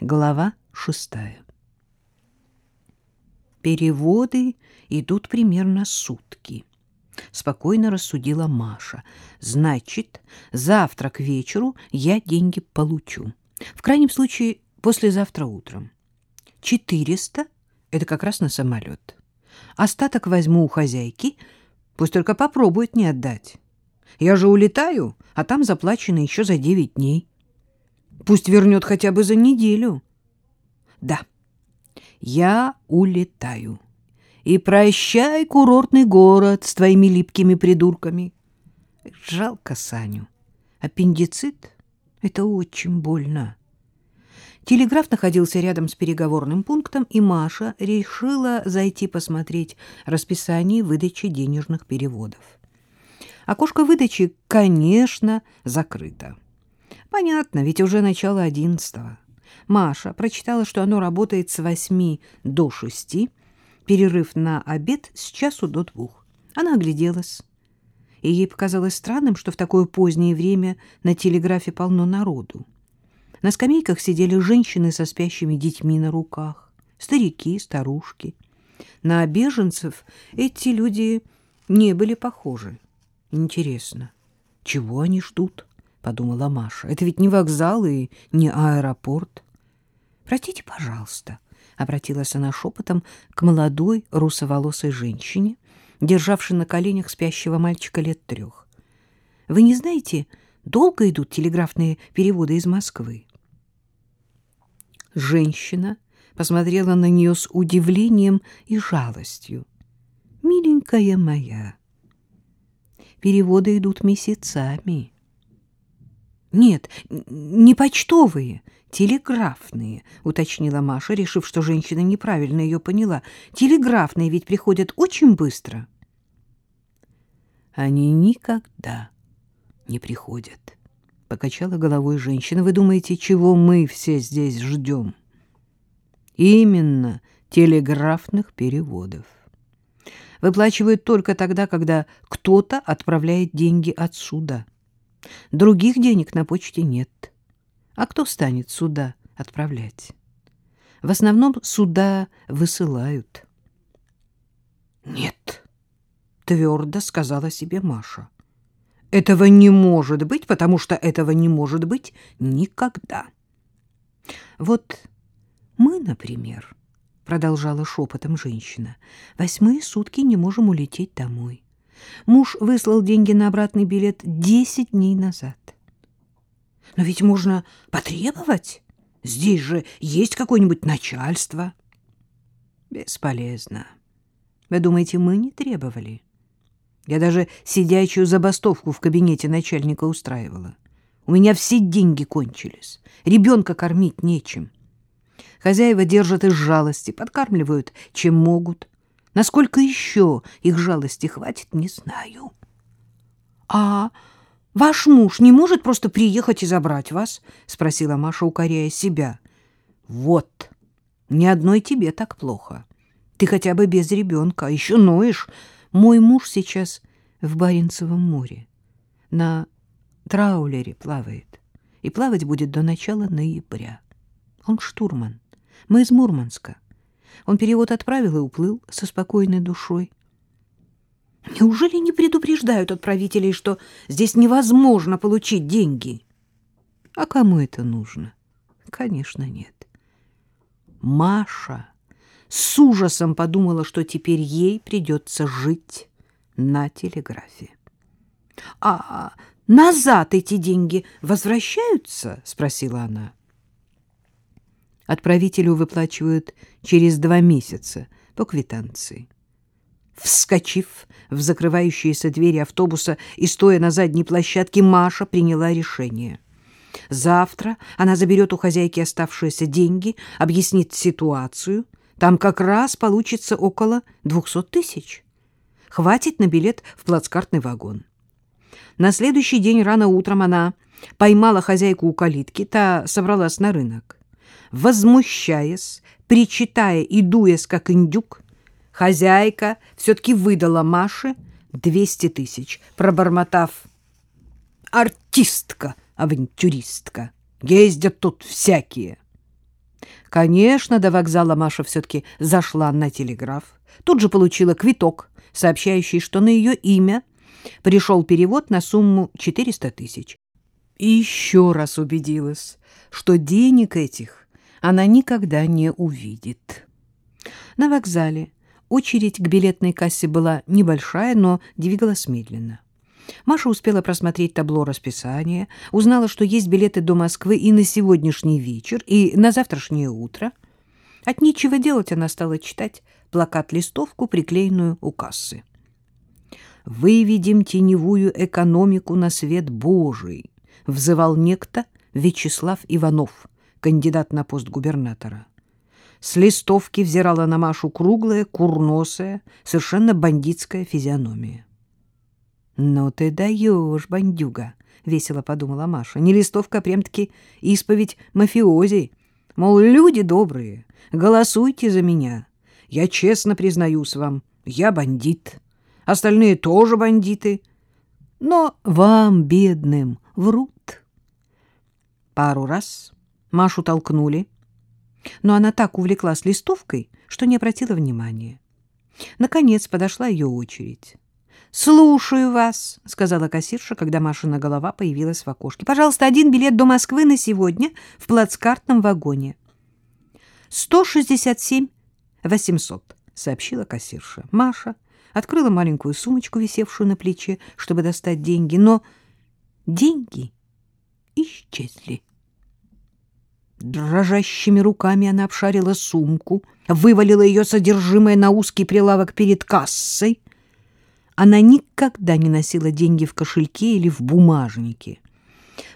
Глава шестая. Переводы идут примерно сутки. Спокойно рассудила Маша. Значит, завтра к вечеру я деньги получу. В крайнем случае, послезавтра утром. Четыреста — это как раз на самолет. Остаток возьму у хозяйки, пусть только попробует не отдать. Я же улетаю, а там заплачено еще за девять дней. Пусть вернет хотя бы за неделю. Да, я улетаю. И прощай, курортный город с твоими липкими придурками. Жалко Саню. Аппендицит — это очень больно. Телеграф находился рядом с переговорным пунктом, и Маша решила зайти посмотреть расписание выдачи денежных переводов. Окошко выдачи, конечно, закрыто. Понятно, ведь уже начало одиннадцатого. Маша прочитала, что оно работает с восьми до шести, перерыв на обед с часу до двух. Она огляделась, и ей показалось странным, что в такое позднее время на телеграфе полно народу. На скамейках сидели женщины со спящими детьми на руках, старики, старушки. На беженцев эти люди не были похожи. Интересно, чего они ждут? Подумала Маша. Это ведь не вокзал и не аэропорт. Простите, пожалуйста, обратилась она шепотом к молодой русоволосой женщине, державшей на коленях спящего мальчика лет трех. Вы не знаете, долго идут телеграфные переводы из Москвы? Женщина посмотрела на нее с удивлением и жалостью. Миленькая моя, переводы идут месяцами. Нет, не почтовые, телеграфные, уточнила Маша, решив, что женщина неправильно ее поняла. Телеграфные ведь приходят очень быстро. Они никогда не приходят, покачала головой женщина. Вы думаете, чего мы все здесь ждем? Именно телеграфных переводов. Выплачивают только тогда, когда кто-то отправляет деньги отсюда. Других денег на почте нет. А кто станет сюда отправлять? В основном сюда высылают. Нет, твердо сказала себе Маша. Этого не может быть, потому что этого не может быть никогда. Вот мы, например, продолжала шепотом женщина, восьмые сутки не можем улететь домой. Муж выслал деньги на обратный билет десять дней назад. Но ведь можно потребовать. Здесь же есть какое-нибудь начальство. Бесполезно. Вы думаете, мы не требовали? Я даже сидячую забастовку в кабинете начальника устраивала. У меня все деньги кончились. Ребенка кормить нечем. Хозяева держат из жалости, подкармливают, чем могут. Насколько еще их жалости хватит, не знаю. — А ваш муж не может просто приехать и забрать вас? — спросила Маша, укоряя себя. — Вот, ни одной тебе так плохо. Ты хотя бы без ребенка, а еще ноешь. Мой муж сейчас в Баренцевом море. На траулере плавает. И плавать будет до начала ноября. Он штурман. Мы из Мурманска. Он перевод отправил и уплыл со спокойной душой. Неужели не предупреждают отправителей, что здесь невозможно получить деньги? А кому это нужно? Конечно, нет. Маша с ужасом подумала, что теперь ей придется жить на телеграфе. — А назад эти деньги возвращаются? — спросила она. — Отправителю выплачивают через два месяца по квитанции. Вскочив в закрывающиеся двери автобуса и стоя на задней площадке, Маша приняла решение. Завтра она заберет у хозяйки оставшиеся деньги, объяснит ситуацию. Там как раз получится около двухсот тысяч. Хватит на билет в плацкартный вагон. На следующий день рано утром она поймала хозяйку у калитки, та собралась на рынок возмущаясь, причитая и дуясь, как индюк, хозяйка все-таки выдала Маше двести тысяч, пробормотав «Артистка, авантюристка, ездят тут всякие». Конечно, до вокзала Маша все-таки зашла на телеграф. Тут же получила квиток, сообщающий, что на ее имя пришел перевод на сумму 400 тысяч. И еще раз убедилась, что денег этих она никогда не увидит. На вокзале очередь к билетной кассе была небольшая, но двигалась медленно. Маша успела просмотреть табло расписания, узнала, что есть билеты до Москвы и на сегодняшний вечер, и на завтрашнее утро. От нечего делать она стала читать плакат-листовку, приклеенную у кассы. «Выведем теневую экономику на свет Божий», — взывал некто Вячеслав Иванов, кандидат на пост губернатора. С листовки взирала на Машу круглая, курносая, совершенно бандитская физиономия. «Ну ты даешь, бандюга!» — весело подумала Маша. «Не листовка, а прям-таки исповедь мафиози. Мол, люди добрые, голосуйте за меня. Я честно признаюсь вам, я бандит. Остальные тоже бандиты. Но вам, бедным, врут». Пару раз Машу толкнули, но она так увлеклась листовкой, что не обратила внимания. Наконец подошла ее очередь. «Слушаю вас», — сказала кассирша, когда Машина голова появилась в окошке. «Пожалуйста, один билет до Москвы на сегодня в плацкартном вагоне». «Сто шестьдесят семь восемьсот», — сообщила кассирша. Маша открыла маленькую сумочку, висевшую на плече, чтобы достать деньги, но деньги исчезли. Дрожащими руками она обшарила сумку, вывалила ее содержимое на узкий прилавок перед кассой — она никогда не носила деньги в кошельке или в бумажнике.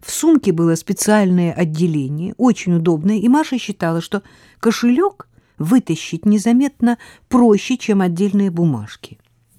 В сумке было специальное отделение, очень удобное, и Маша считала, что кошелек вытащить незаметно проще, чем отдельные бумажки.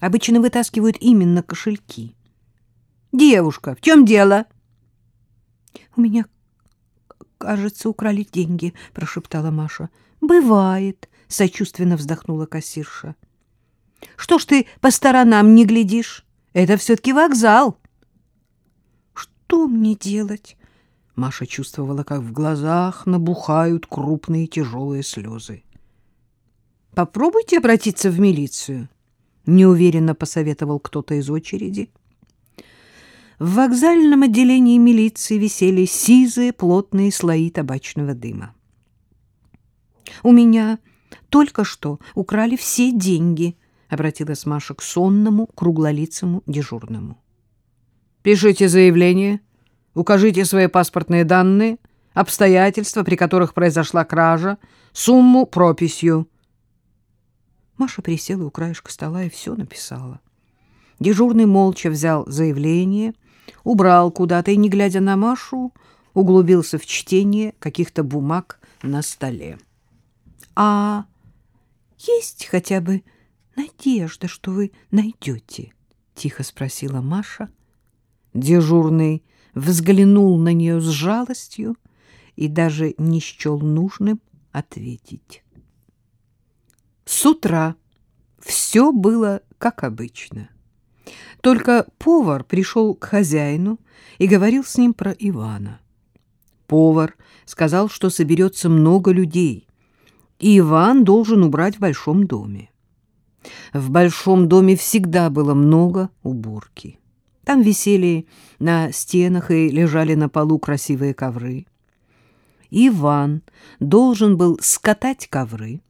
Обычно вытаскивают именно кошельки. «Девушка, в чем дело?» «У меня, кажется, украли деньги», — прошептала Маша. «Бывает», — сочувственно вздохнула кассирша. Что ж ты по сторонам не глядишь? Это все-таки вокзал. Что мне делать? Маша чувствовала, как в глазах набухают крупные тяжелые слезы. Попробуйте обратиться в милицию, неуверенно посоветовал кто-то из очереди. В вокзальном отделении милиции висели сизые плотные слои табачного дыма. У меня только что украли все деньги, — обратилась Маша к сонному, круглолицому дежурному. «Пишите заявление, укажите свои паспортные данные, обстоятельства, при которых произошла кража, сумму прописью». Маша присела у краешка стола и все написала. Дежурный молча взял заявление, убрал куда-то и, не глядя на Машу, углубился в чтение каких-то бумаг на столе. — А есть хотя бы надежда, что вы найдете? — тихо спросила Маша. Дежурный взглянул на нее с жалостью и даже не счел нужным ответить. С утра все было как обычно. Только повар пришел к хозяину и говорил с ним про Ивана. Повар сказал, что соберется много людей, и Иван должен убрать в большом доме. В большом доме всегда было много уборки. Там висели на стенах и лежали на полу красивые ковры. Иван должен был скатать ковры,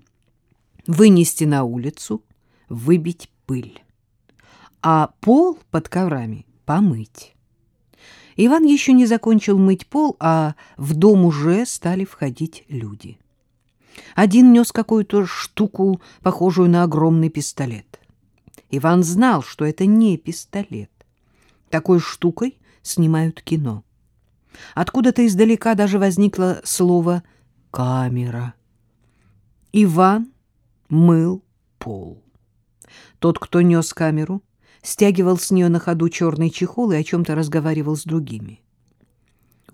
вынести на улицу, выбить пыль, а пол под коврами помыть. Иван еще не закончил мыть пол, а в дом уже стали входить люди. Один нес какую-то штуку, похожую на огромный пистолет. Иван знал, что это не пистолет. Такой штукой снимают кино. Откуда-то издалека даже возникло слово «камера». Иван мыл пол. Тот, кто нес камеру, стягивал с нее на ходу черный чехол и о чем-то разговаривал с другими.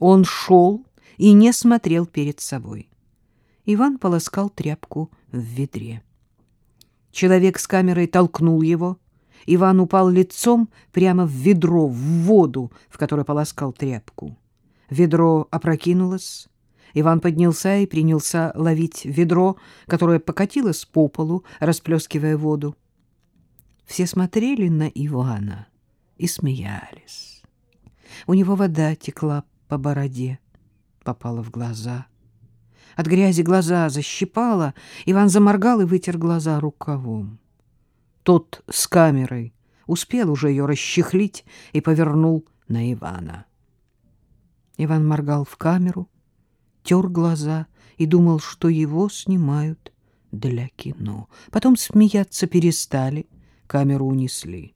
Он шел и не смотрел перед собой. Иван полоскал тряпку в ведре. Человек с камерой толкнул его. Иван упал лицом прямо в ведро, в воду, в которой полоскал тряпку. Ведро опрокинулось. Иван поднялся и принялся ловить ведро, которое покатилось по полу, расплескивая воду. Все смотрели на Ивана и смеялись. У него вода текла по бороде, попала в глаза. От грязи глаза защипала. Иван заморгал и вытер глаза рукавом. Тот с камерой успел уже ее расчехлить и повернул на Ивана. Иван моргал в камеру, тер глаза и думал, что его снимают для кино. Потом смеяться перестали, камеру унесли.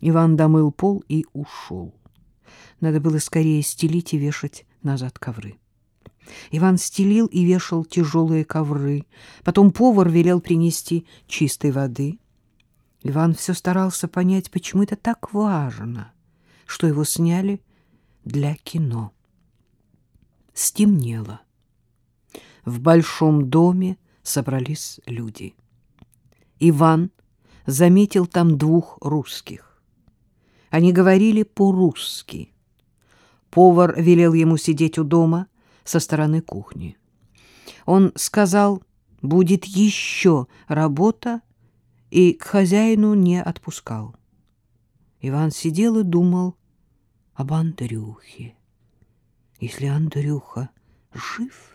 Иван домыл пол и ушел. Надо было скорее стелить и вешать назад ковры. Иван стелил и вешал тяжелые ковры. Потом повар велел принести чистой воды. Иван все старался понять, почему это так важно, что его сняли для кино. Стемнело. В большом доме собрались люди. Иван заметил там двух русских. Они говорили по-русски. Повар велел ему сидеть у дома со стороны кухни. Он сказал, будет еще работа, и к хозяину не отпускал. Иван сидел и думал об Андрюхе. Если Андрюха жив,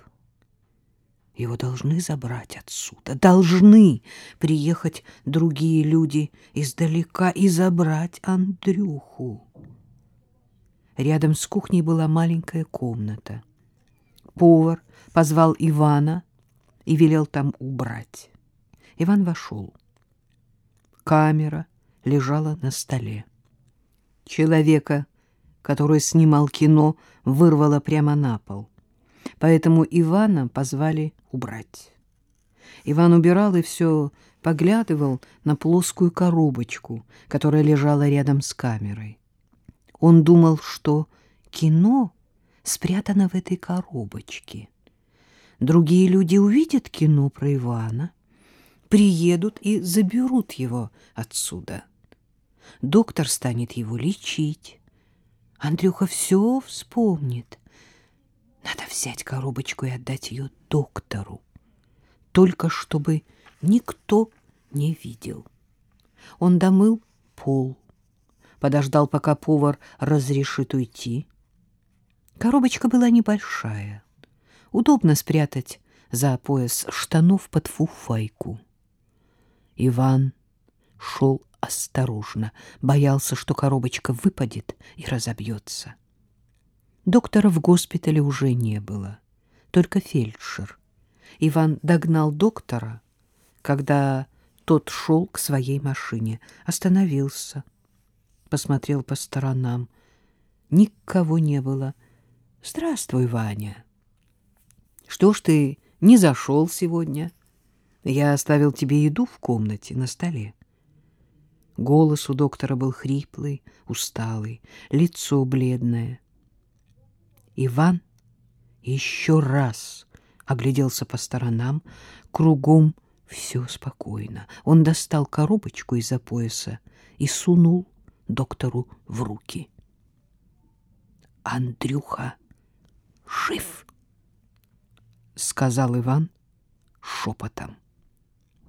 его должны забрать отсюда. Должны приехать другие люди издалека и забрать Андрюху. Рядом с кухней была маленькая комната. Повар позвал Ивана и велел там убрать. Иван вошел. Камера лежала на столе. Человека, который снимал кино, вырвало прямо на пол. Поэтому Ивана позвали убрать. Иван убирал и все поглядывал на плоскую коробочку, которая лежала рядом с камерой. Он думал, что кино спрятано в этой коробочке. Другие люди увидят кино про Ивана, приедут и заберут его отсюда. Доктор станет его лечить. Андрюха все вспомнит. Надо взять коробочку и отдать ее доктору, только чтобы никто не видел. Он домыл пол, подождал, пока повар разрешит уйти. Коробочка была небольшая, удобно спрятать за пояс штанов под фуфайку. Иван шел осторожно, боялся, что коробочка выпадет и разобьется. Доктора в госпитале уже не было, только фельдшер. Иван догнал доктора, когда тот шел к своей машине, остановился, посмотрел по сторонам. Никого не было. «Здравствуй, Ваня!» «Что ж ты не зашел сегодня?» «Я оставил тебе еду в комнате на столе». Голос у доктора был хриплый, усталый, лицо бледное. Иван еще раз огляделся по сторонам, кругом все спокойно. Он достал коробочку из-за пояса и сунул доктору в руки. «Андрюха жив!» — сказал Иван шепотом.